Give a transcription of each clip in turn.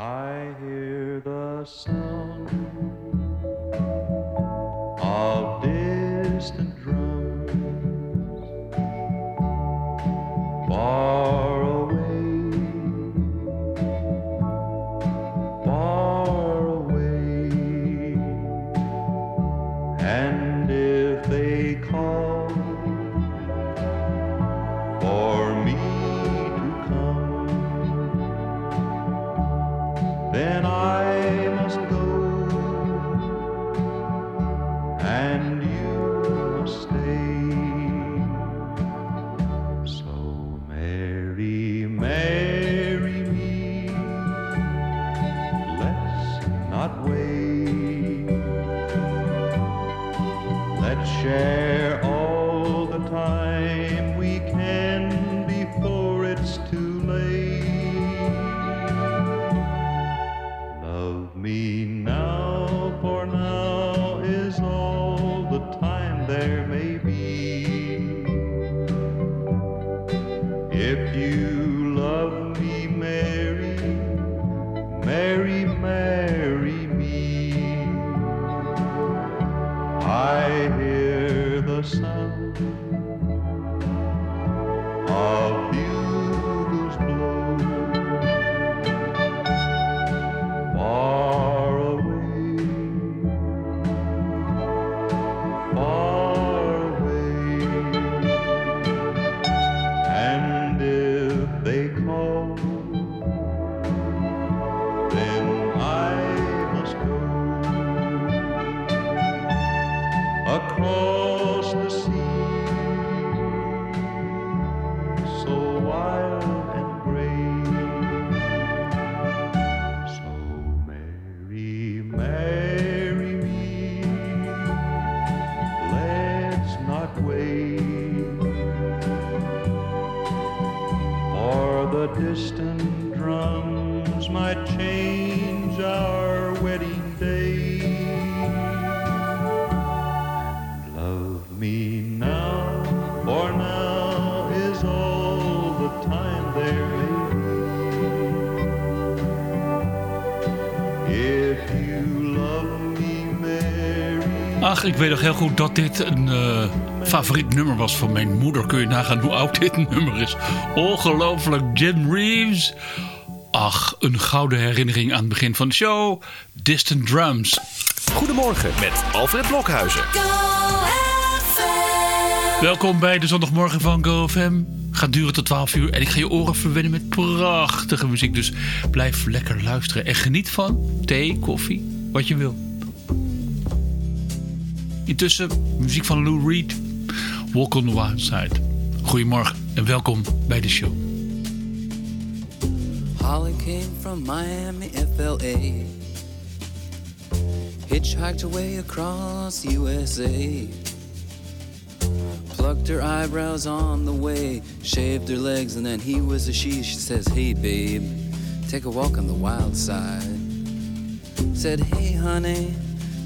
I hear the sound Oh. Ik weet nog heel goed dat dit een eh, favoriet nummer was van mijn moeder. Kun je nagaan hoe oud dit nummer is. Ongelooflijk, Jim Reeves. Ach, een gouden herinnering aan het begin van de show. Distant Drums. Goedemorgen met Alfred Blokhuizen. Welkom bij de zondagmorgen van GoFM. Gaat duren tot 12 uur en ik ga je oren verwennen met prachtige muziek. Dus blijf lekker luisteren en geniet van thee, koffie, wat je wil. Intussen muziek van Lou Reed, Walk on the Wild Side. Goedemorgen en welkom bij de show. Holly came from Miami, FLA. Hitchhiked away across USA. Plucked her eyebrows on the way. Shaved her legs, and then he was a she. She says, Hey, babe, take a walk on the wild side. Said, Hey, honey,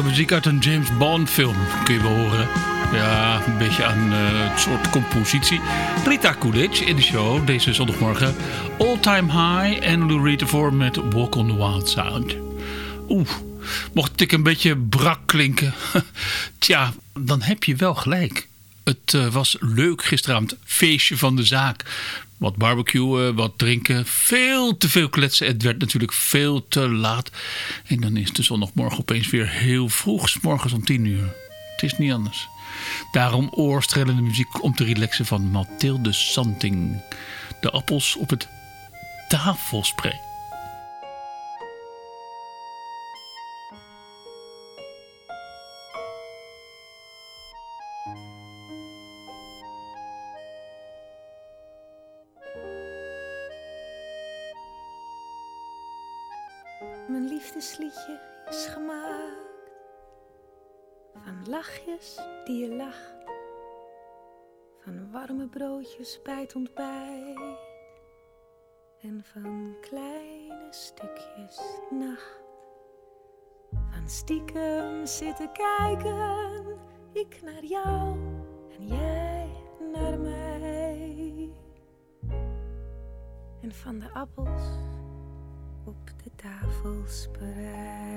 muziek uit een James Bond film, kun je wel horen. Ja, een beetje aan eh, het soort compositie. Rita Coolidge in de show deze zondagmorgen. All Time High en Lou Reed ervoor met Walk on the Wild Sound. Oeh, mocht ik een beetje brak klinken. Tja, dan heb je wel gelijk. Het eh, was leuk gisteravond, feestje van de zaak. Wat barbecuen, wat drinken, veel te veel kletsen. Het werd natuurlijk veel te laat. En dan is de zondagmorgen opeens weer heel vroeg, 's morgens om 10 uur. Het is niet anders. Daarom oorstrellende muziek om te relaxen van Mathilde Santing. De appels op het tafelspray. Die je lacht, van warme broodjes bij het ontbijt en van kleine stukjes nacht. Van stiekem zitten kijken, ik naar jou en jij naar mij. En van de appels op de tafelsprei.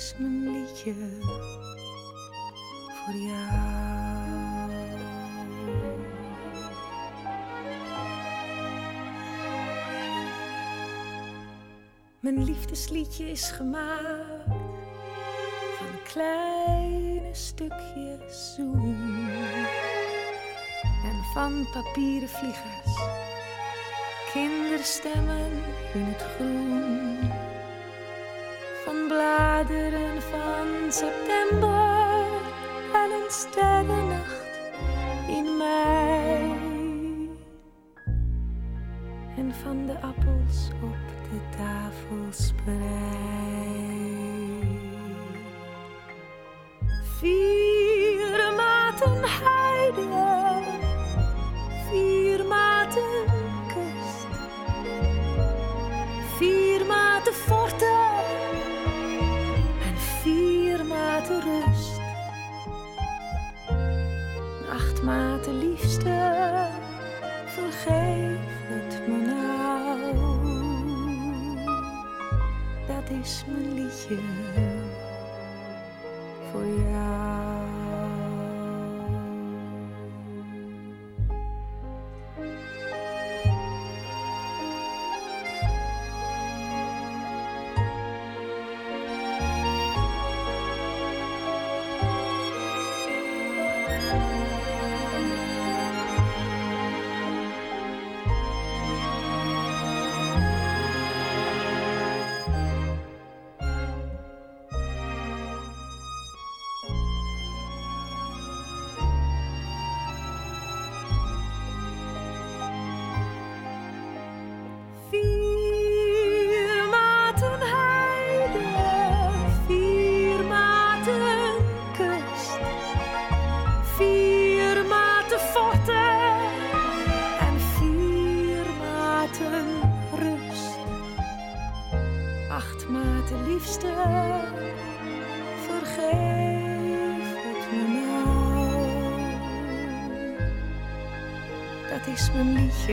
Is mijn liedje voor jou. Mijn liefdesliedje is gemaakt. Van kleine stukjes zoen. En van papieren vliegers, kinderstemmen in het groen. Van bladeren van september. En een sterrennacht in mei. En van de appels op de full spread.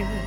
Mijn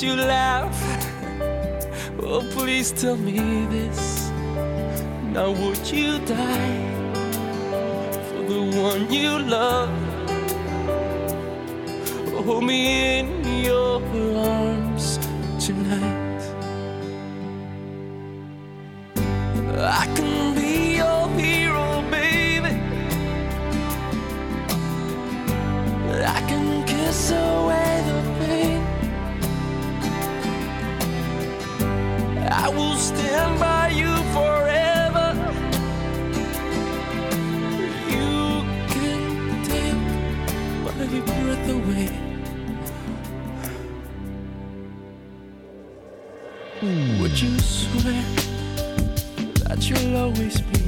Would you laugh? Oh, please tell me this. Now, would you die for the one you love? Hold me in your arms tonight. I can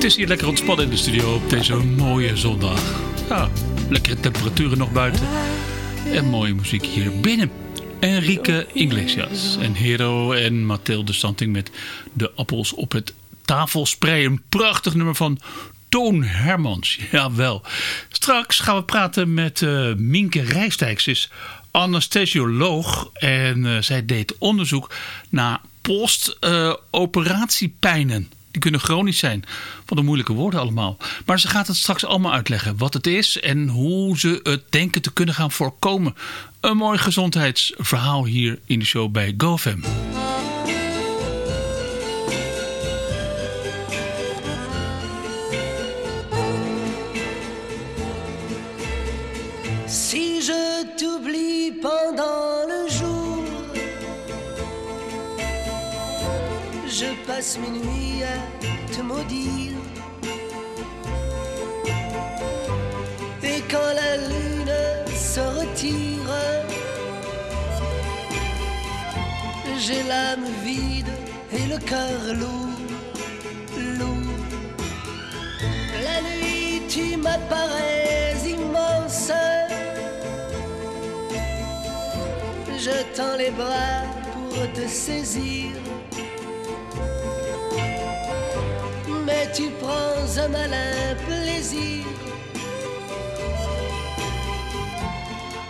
Het is hier lekker ontspannen in de studio op deze mooie zondag. Ja, lekkere temperaturen nog buiten. En mooie muziek hier binnen. Enrique Iglesias en Hero en Mathilde Santing met de appels op het tafelspray. Een prachtig nummer van Toon Hermans. Jawel. Straks gaan we praten met eh Minke Rijstijk. Ze is anesthesioloog en eh, zij deed onderzoek naar post-operatiepijnen. Die kunnen chronisch zijn. Van de moeilijke woorden allemaal. Maar ze gaat het straks allemaal uitleggen. Wat het is en hoe ze het denken te kunnen gaan voorkomen. Een mooi gezondheidsverhaal hier in de show bij GoFam. Passe mes nuits à te maudire. Et quand la lune se retire, j'ai l'âme vide et le cœur lourd, lourd. La nuit, tu m'apparais immense. Je tends les bras pour te saisir. Tu prends un malin plaisir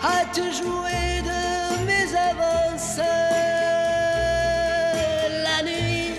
à te jouer de mes avances la nuit.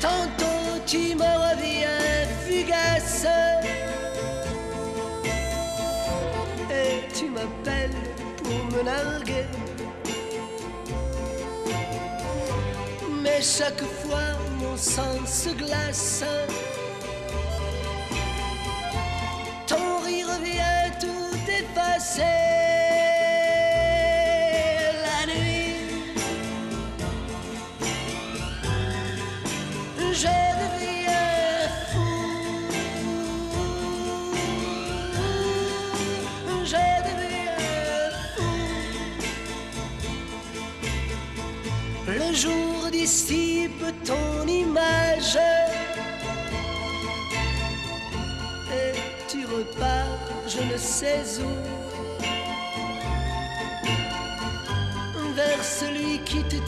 Tantôt tu me reviens fugace. Et tu m'appelles pour me narguer. Mais chaque fois mon sang se glace.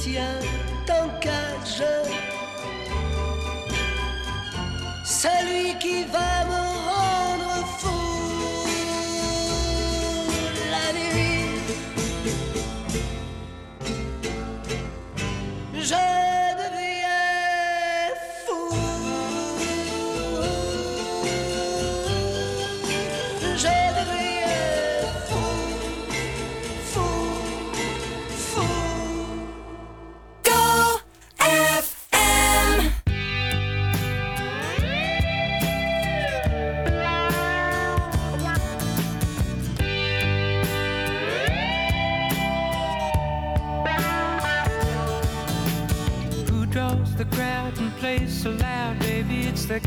西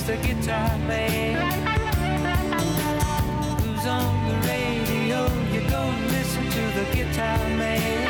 It's the guitar man. Who's on the radio? You go listen to the guitar man.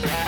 Yeah.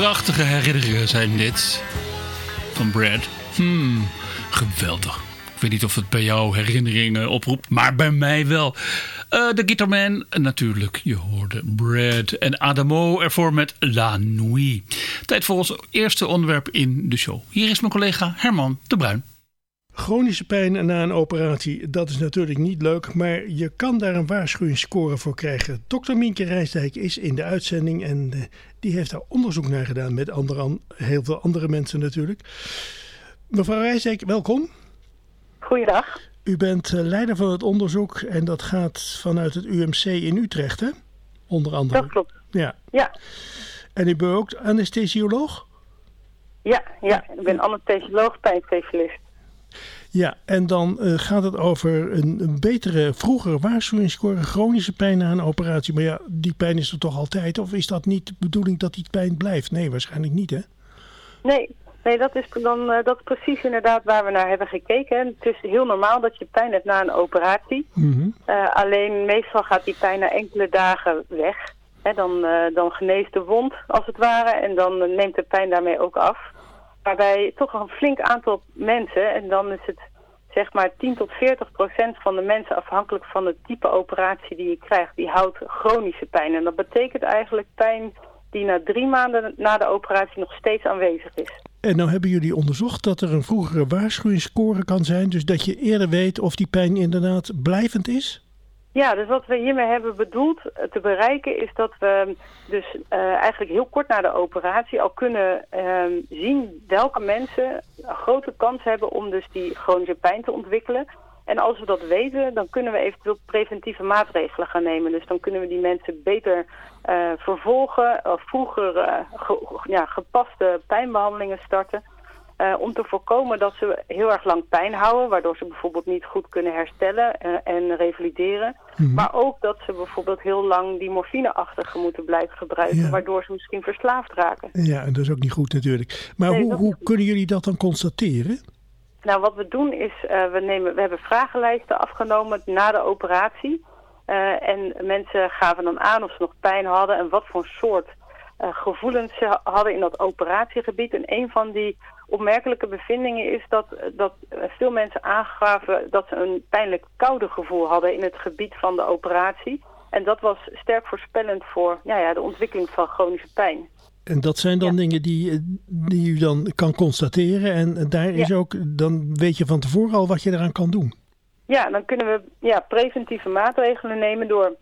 Prachtige herinneringen zijn dit. Van Brad. Hmm, geweldig. Ik weet niet of het bij jou herinneringen oproept, maar bij mij wel. Eh, de Guitarman, natuurlijk. Je hoorde Brad en Adamo ervoor met La Nuit. Tijd voor ons eerste onderwerp in de show. Hier is mijn collega Herman de Bruin. Chronische pijn na een operatie, dat is natuurlijk niet leuk, maar je kan daar een waarschuwingsscore voor krijgen. Dr. Mienke Rijsdijk is in de uitzending en eh, die heeft daar onderzoek naar gedaan met andere, an- heel veel andere mensen natuurlijk. Mevrouw Rijsdijk, welkom. Goeiedag. U bent eh, leider van het onderzoek en dat gaat vanuit het UMC in Utrecht, hè? Onder andere. Dat klopt. Ja. Ja, En u bent ook anesthesioloog? ja, ja. Ik ben anesthesioloog, pijnspecialist. Ja, en dan eh, gaat het over een, een betere, vroegere waarschuwingsscore, chronische pijn na een operatie. Maar ja, die pijn is er toch altijd? Of is dat niet de bedoeling dat die pijn blijft? Nee, waarschijnlijk niet, hè? Nee, nee dat, is dan, eh, dat is precies inderdaad waar we naar hebben gekeken. Het is heel normaal dat je pijn hebt na een operatie. Mhm. Eh, alleen meestal gaat die pijn na enkele dagen weg. Hè, dan, dan geneest de wond, als het ware, en dan neemt de pijn daarmee ook af. Maar bij toch een flink aantal mensen, en dan is het zeg maar 10 tot 40 procent van de mensen, afhankelijk van het type operatie die je krijgt, die houdt chronische pijn. En dat betekent eigenlijk pijn die na drie maanden na de operatie nog steeds aanwezig is. En nou hebben jullie onderzocht dat er een vroegere waarschuwingsscore kan zijn. Dus dat je eerder weet of die pijn inderdaad blijvend is? Ja, dus wat we hiermee hebben bedoeld eh, te bereiken is dat we dus eh, eigenlijk heel kort na de operatie al kunnen ehm, zien welke mensen een grote kans hebben om dus die chronische pijn te ontwikkelen. En als we dat weten, dan kunnen we eventueel preventieve maatregelen gaan nemen. Dus dan kunnen we die mensen beter eh, vervolgen of vroeger ge- ja, gepaste pijnbehandelingen starten. Eh, om te voorkomen dat ze heel erg lang pijn houden, waardoor ze bijvoorbeeld niet goed kunnen herstellen eh, en revalideren. Maar ook dat ze bijvoorbeeld heel lang die morfineachtige moeten blijven gebruiken, Ja. waardoor ze misschien verslaafd raken. Ja, en dat is ook niet goed natuurlijk. Maar Nee, hoe, hoe kunnen jullie dat dan constateren? Nou, wat we doen is, eh, we, nemen, we hebben vragenlijsten afgenomen na de operatie. En mensen gaven dan aan of ze nog pijn hadden en wat voor soort gevoelens ze hadden in dat operatiegebied. En een van die opmerkelijke bevindingen is dat, dat veel mensen aangaven dat ze een pijnlijk koude gevoel hadden in het gebied van de operatie. En dat was sterk voorspellend voor ja, ja, de ontwikkeling van chronische pijn. En dat zijn dan dingen die, die u dan kan constateren. En daar is Ja. ook, dan weet je van tevoren al wat je eraan kan doen. Ja, dan kunnen we ja, preventieve maatregelen nemen door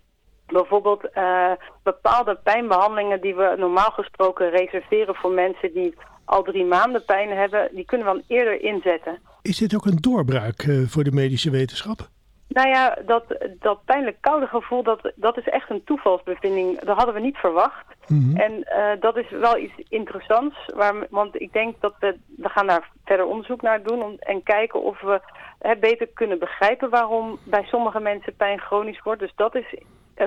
bijvoorbeeld eh, bepaalde pijnbehandelingen die we normaal gesproken reserveren voor mensen die al drie maanden pijn hebben, die kunnen we dan eerder inzetten. Is dit ook een doorbraak eh, voor de medische wetenschap? Nou ja, dat, dat pijnlijk koude gevoel, dat, dat is echt een toevalsbevinding. Dat hadden we niet verwacht. En eh, dat is wel iets interessants. Waar, want ik denk dat we, we gaan daar verder onderzoek naar doen. Om, en kijken of we hè, beter kunnen begrijpen waarom bij sommige mensen pijn chronisch wordt. Dus dat is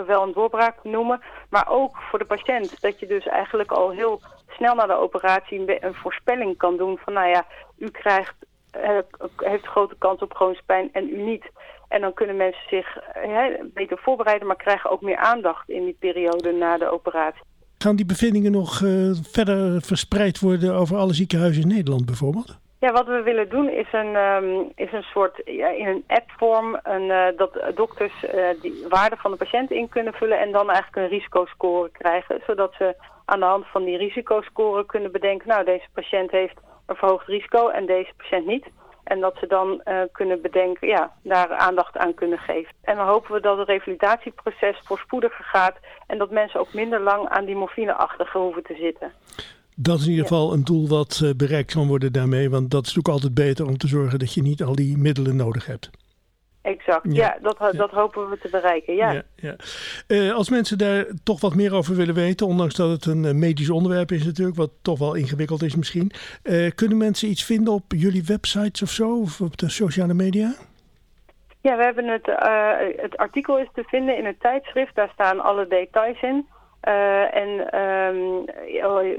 wel een doorbraak noemen. Maar ook voor de patiënt. Dat je dus eigenlijk al heel snel na de operatie een, voorspelling kan doen. Van nou ja, u krijgt eh, heeft grote kans op chronische pijn en u niet. En dan kunnen mensen zich eh, beter voorbereiden, maar krijgen ook meer aandacht in die periode na de operatie. Gaan die bevindingen nog eh, verder verspreid worden over alle ziekenhuizen in Nederland bijvoorbeeld? Ja, wat we willen doen is een, ehm, is een soort, ja, in een appvorm, een, eh, dat dokters eh, die waarde van de patiënt in kunnen vullen en dan eigenlijk een risicoscore krijgen. Zodat ze aan de hand van die risicoscore kunnen bedenken, nou deze patiënt heeft een verhoogd risico en deze patiënt niet. En dat ze dan eh, kunnen bedenken, ja, daar aandacht aan kunnen geven. En dan hopen we dat het revalidatieproces voorspoediger gaat. En dat mensen ook minder lang aan die morfineachtige hoeven te zitten. Dat is in ieder geval een doel wat eh, bereikt kan worden daarmee. Want dat is natuurlijk altijd beter om te zorgen dat je niet al die middelen nodig hebt. Exact, ja, dat, dat hopen we te bereiken, ja. ja. Eh, als mensen daar toch wat meer over willen weten, ondanks dat het een eh, medisch onderwerp is natuurlijk, wat toch wel ingewikkeld is misschien. kunnen mensen iets vinden op jullie websites of zo, of op de sociale media? Ja, we hebben het, het artikel is te vinden in het tijdschrift, daar staan alle details in. En um,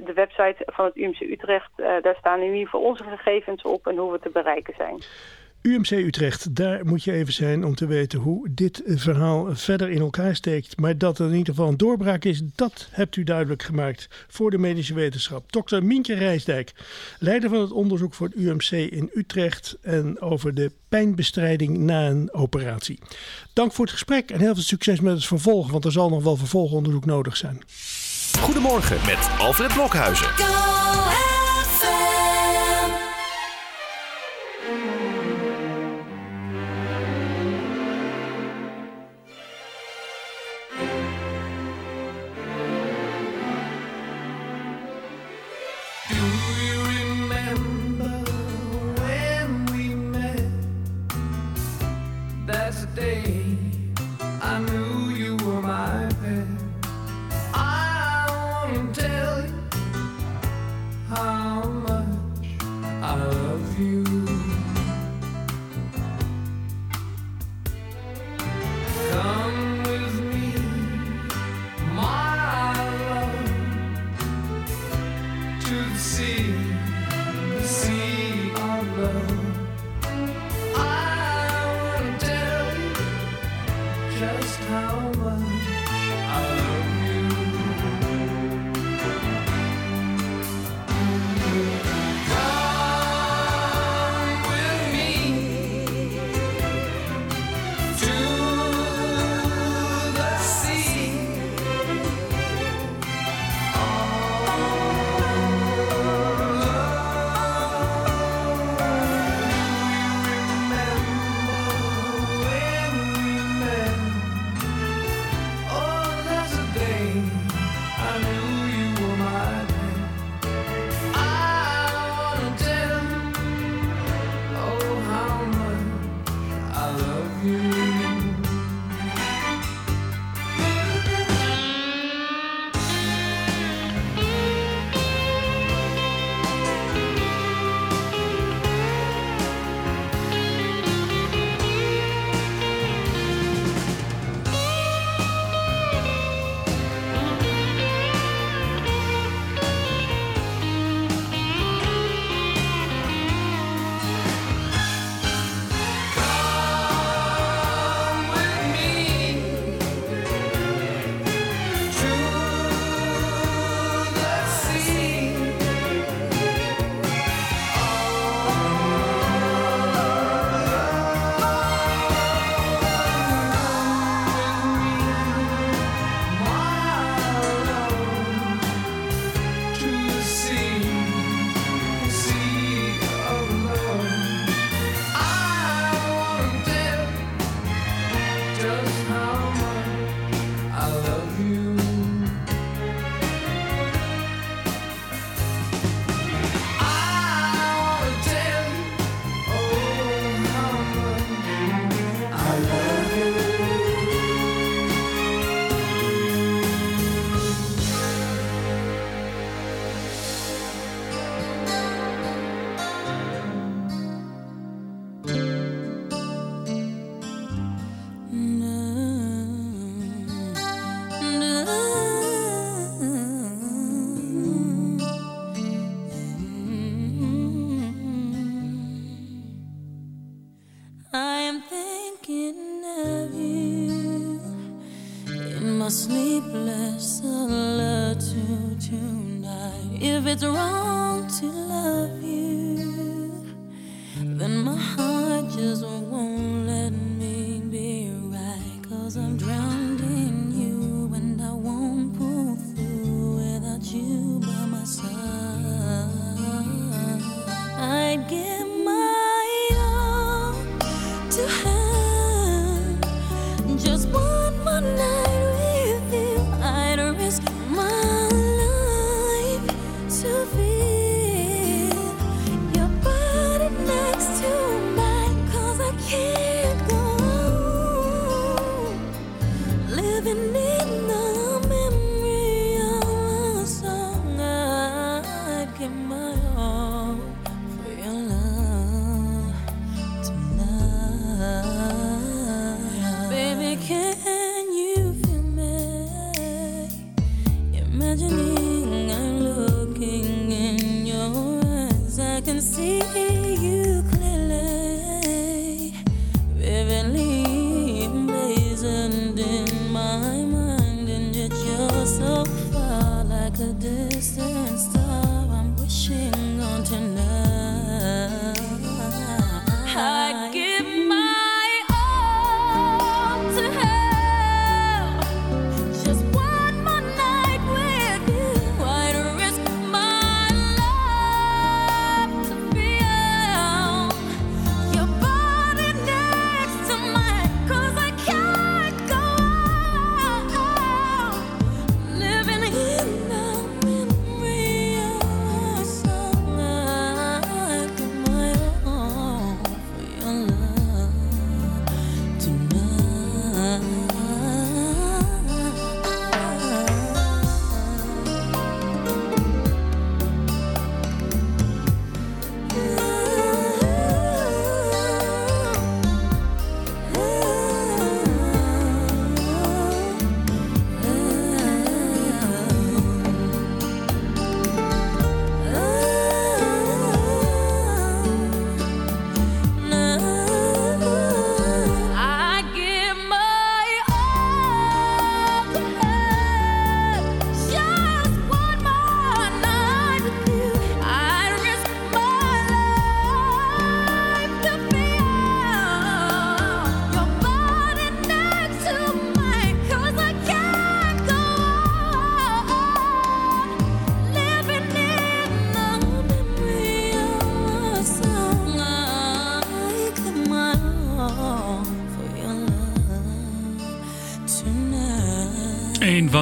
de website van het UMC Utrecht, daar staan in ieder geval onze gegevens op en hoe we te bereiken zijn. UMC Utrecht, daar moet je even zijn om te weten hoe dit verhaal verder in elkaar steekt. Maar dat er in ieder geval een doorbraak is, dat hebt u duidelijk gemaakt voor de medische wetenschap. Dr. Mientje Rijsdijk, leider van het onderzoek voor het UMC in Utrecht en over de pijnbestrijding na een operatie. Dank voor het gesprek en heel veel succes met het vervolg, want er zal nog wel vervolgonderzoek nodig zijn. Goedemorgen met Alfred Blokhuizen. day.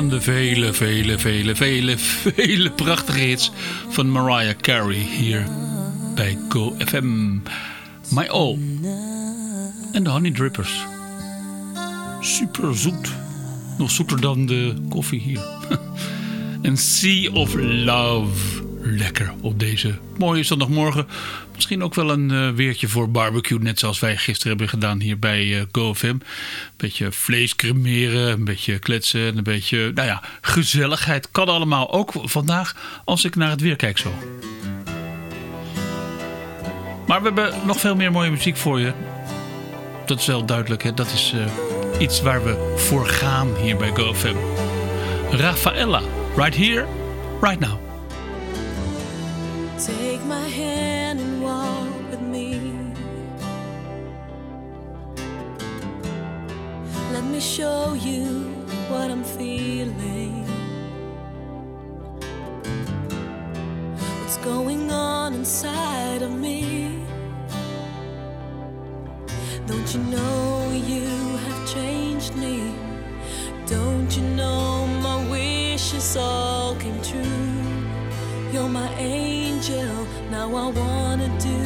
Van de vele, vele, vele, vele, vele prachtige hits van Mariah Carey hier bij Go FM. My All. En de Honey Drippers. Super zoet. Nog zoeter dan de koffie hier. Een Sea of Love. Lekker op deze mooie zondagmorgen. Misschien ook wel een uh, weertje voor barbecue. Net zoals wij gisteren hebben gedaan hier bij uh, GoFM. Een beetje vlees cremeren. Een beetje kletsen. Een beetje nou ja, gezelligheid. Kan allemaal. Ook vandaag als ik naar het weer kijk zo. Maar we hebben nog veel meer mooie muziek voor je. Dat is wel duidelijk. Hè? Dat is uh, iets waar we voor gaan hier bij GoFM. Rafaella. Right here, right now. Take my hand me show you what I'm feeling. What's going on inside of me? Don't you know you have changed me? Don't you know my wishes all came true? You're my angel. Now I wanna do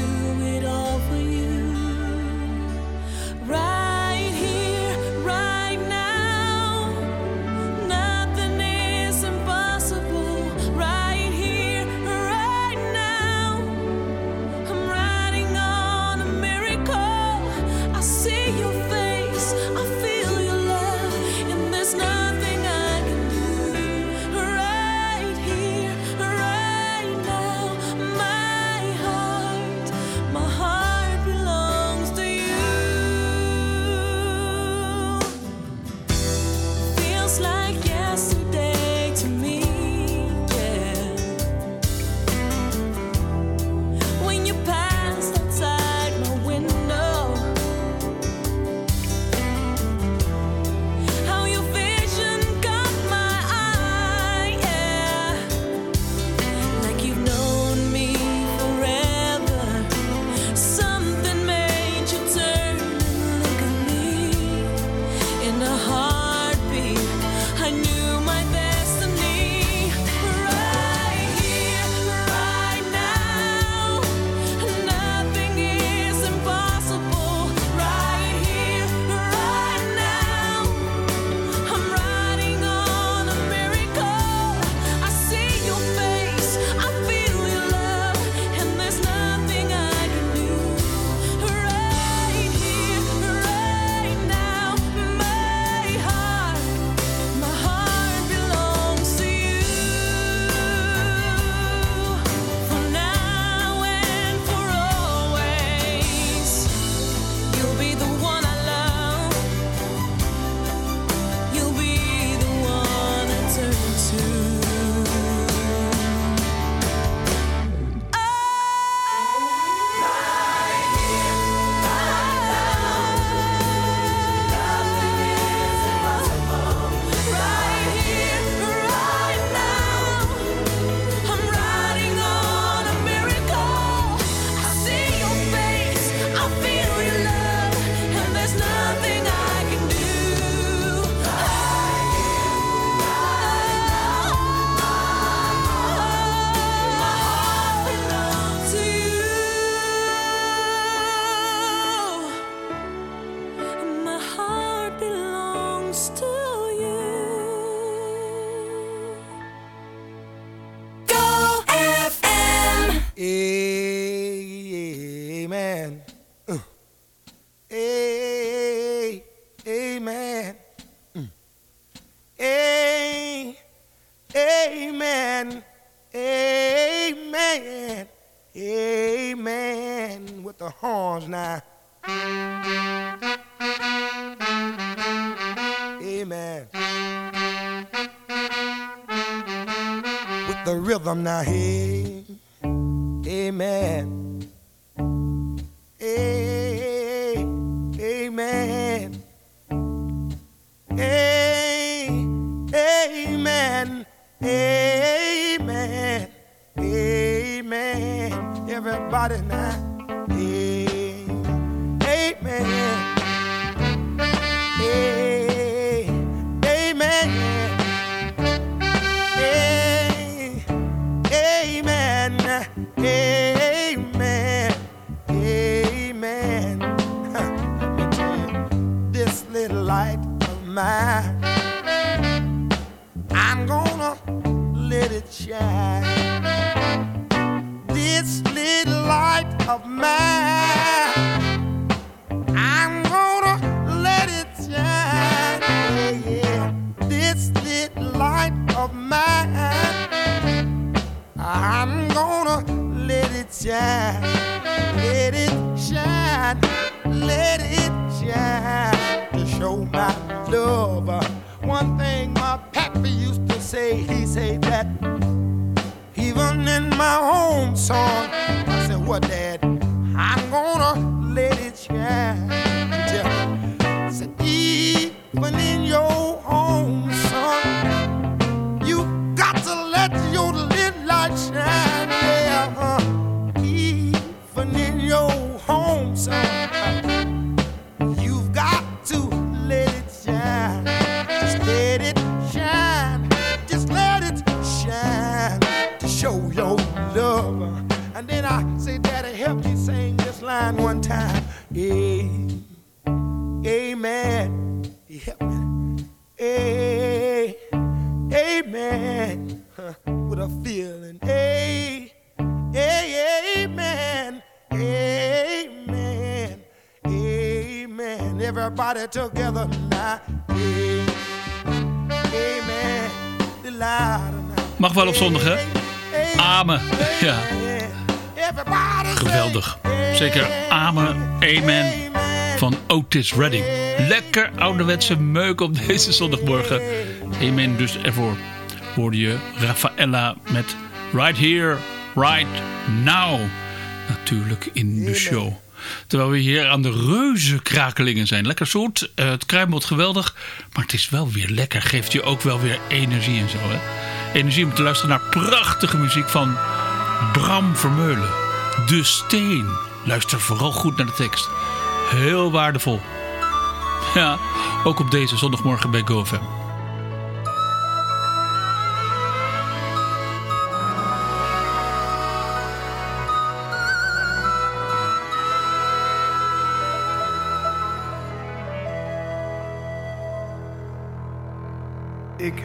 together now. Amen. The. Mag wel op zondag, hè? Amen. Ja, geweldig. Zeker Amen, Amen van Otis Redding. Lekker ouderwetse meuk op deze zondagmorgen. Amen dus ervoor. Hoorde je Rafaella met Right Here, Right Now. Natuurlijk in de show. Terwijl we hier aan de reuze krakelingen zijn. Lekker zoet, eh, het kruimelt geweldig. Maar het is wel weer lekker. Geeft je ook wel weer energie en zo. Hè? Energie om te luisteren naar prachtige muziek van Bram Vermeulen. De Steen. Luister vooral goed naar de tekst. Heel waardevol. Ja, ook op deze zondagmorgen bij GoFam.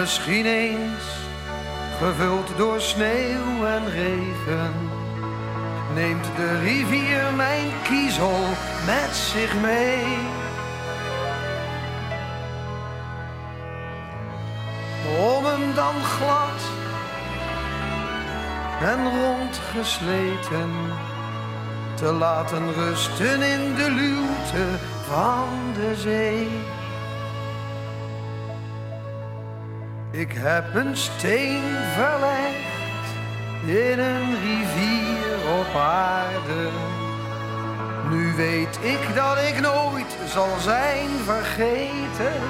Misschien eens gevuld door sneeuw en regen, neemt de rivier mijn kiezel met zich mee. Om hem dan glad en rondgesleten te laten rusten in de luwte van de zee. Ik heb een steen verlegd in een rivier op aarde. Nu weet ik dat ik nooit zal zijn vergeten.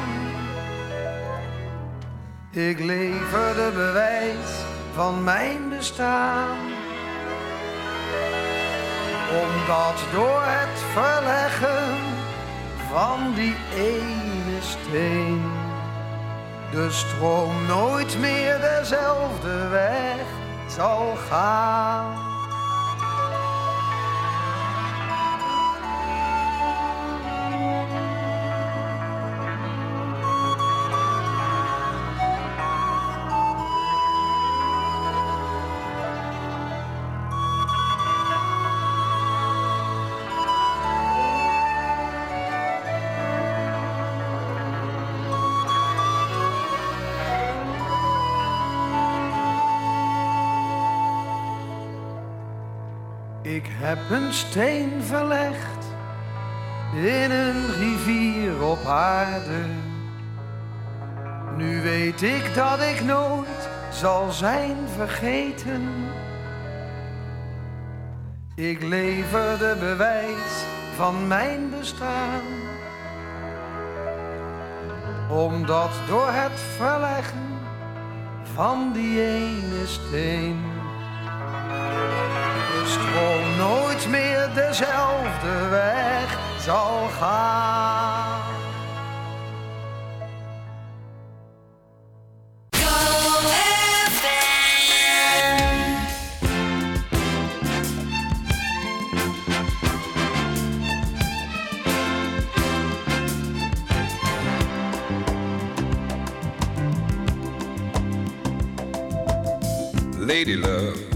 Ik leverde bewijs van mijn bestaan. Omdat door het verleggen van die ene steen de stroom nooit meer dezelfde weg zal gaan. Heb een steen verlegd in een rivier op aarde. Nu weet ik dat ik nooit zal zijn vergeten. Ik leverde bewijs van mijn bestaan. Omdat door het verleggen van die ene steen de nooit meer dezelfde weg zal gaan. Lady love,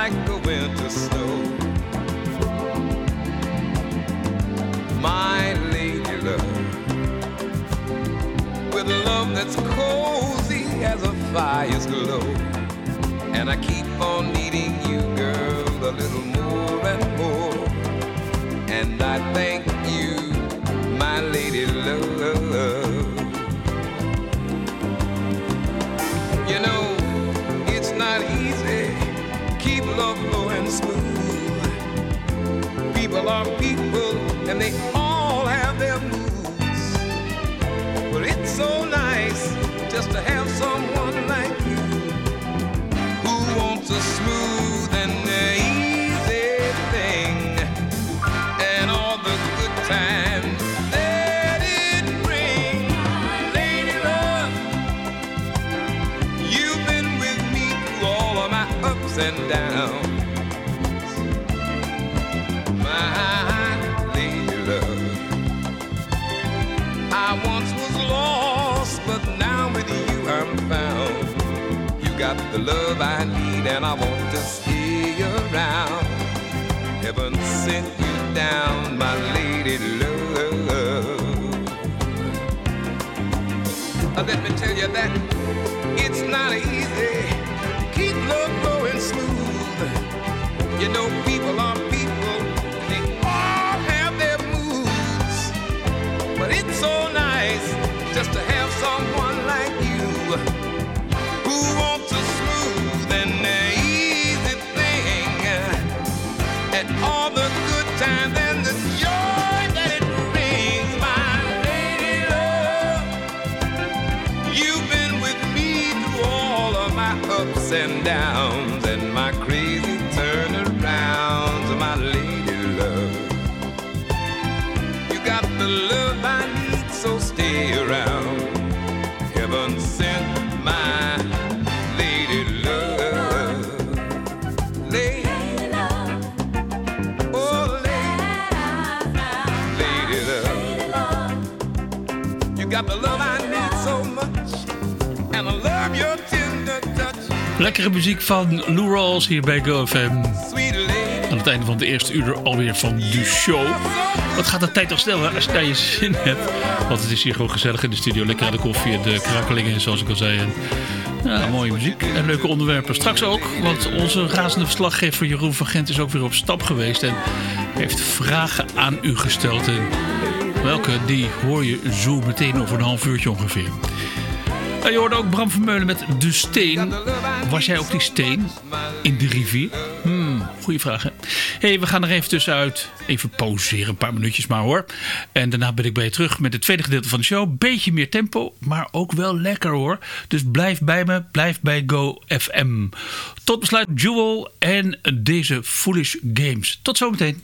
like the winter snow. My lady love, with love that's cozy as a fire's glow. And I keep on needing you, girl, a little more and more. And I thank you, my lady love. People are people, and they all have their moods. But it's so nice just to have someone like got the love I need, and I want to stay around. Heaven sent you down, my lady love. Let me tell you that it's not easy. Keep love flowing smooth. You know, people are people, they all have their moods. But it's so nice just to have someone Lekkere muziek van Lou Rawls hier bij GoFM. Aan het einde van de eerste uur alweer van de show. Wat gaat de tijd toch snel als je je zin hebt. Want het is hier gewoon gezellig in de studio. Lekker de koffie en de krakelingen zoals ik al zei. Ja, mooie muziek en leuke onderwerpen. Straks ook, want onze razende verslaggever Jeroen van Gent is ook weer op stap geweest. En heeft vragen aan u gesteld. En welke, die hoor je zo meteen over een half uurtje ongeveer. En je hoorde ook Bram Vermeulen met De Steen. Was jij ook die steen in de rivier? Hmm, goeie vraag hey, we gaan er even tussenuit. Even pauzeren, een paar minuutjes maar hoor. En daarna ben ik bij je terug met het tweede gedeelte van de show. Beetje meer tempo, maar ook wel lekker hoor. Dus blijf bij me, blijf bij Go FM. Tot besluit Jewel en deze Foolish Games. Tot zometeen.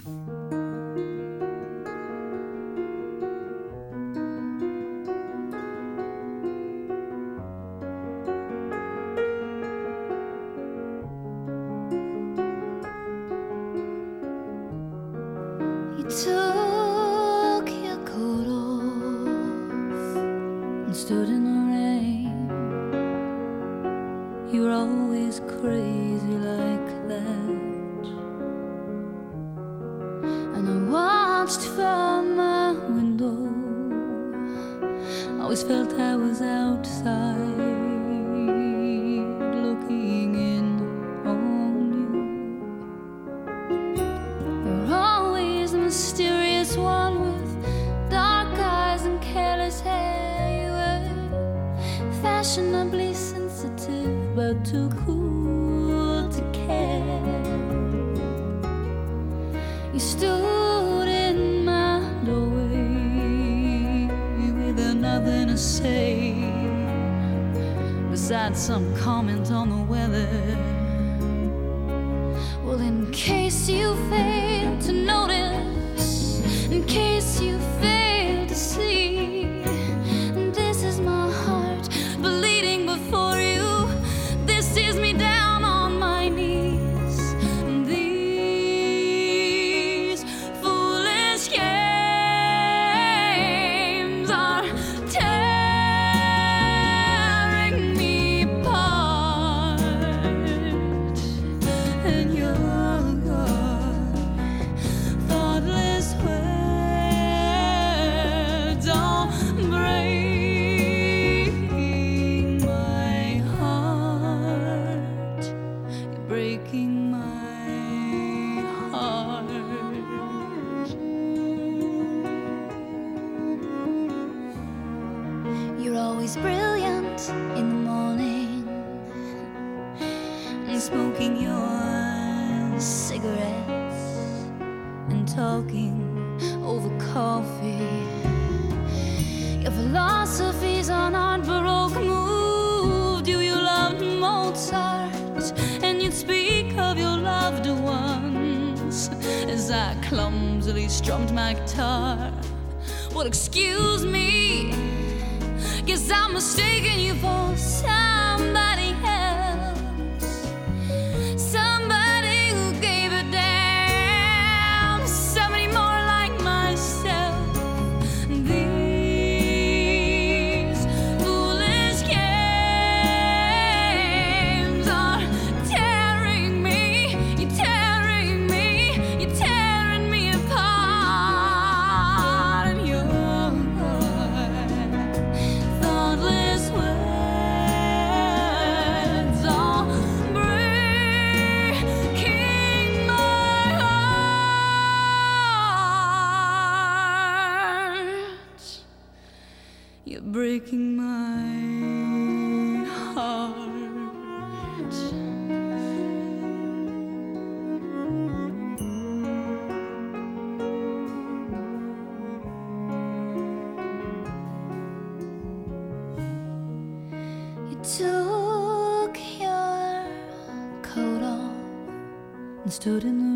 And stood in the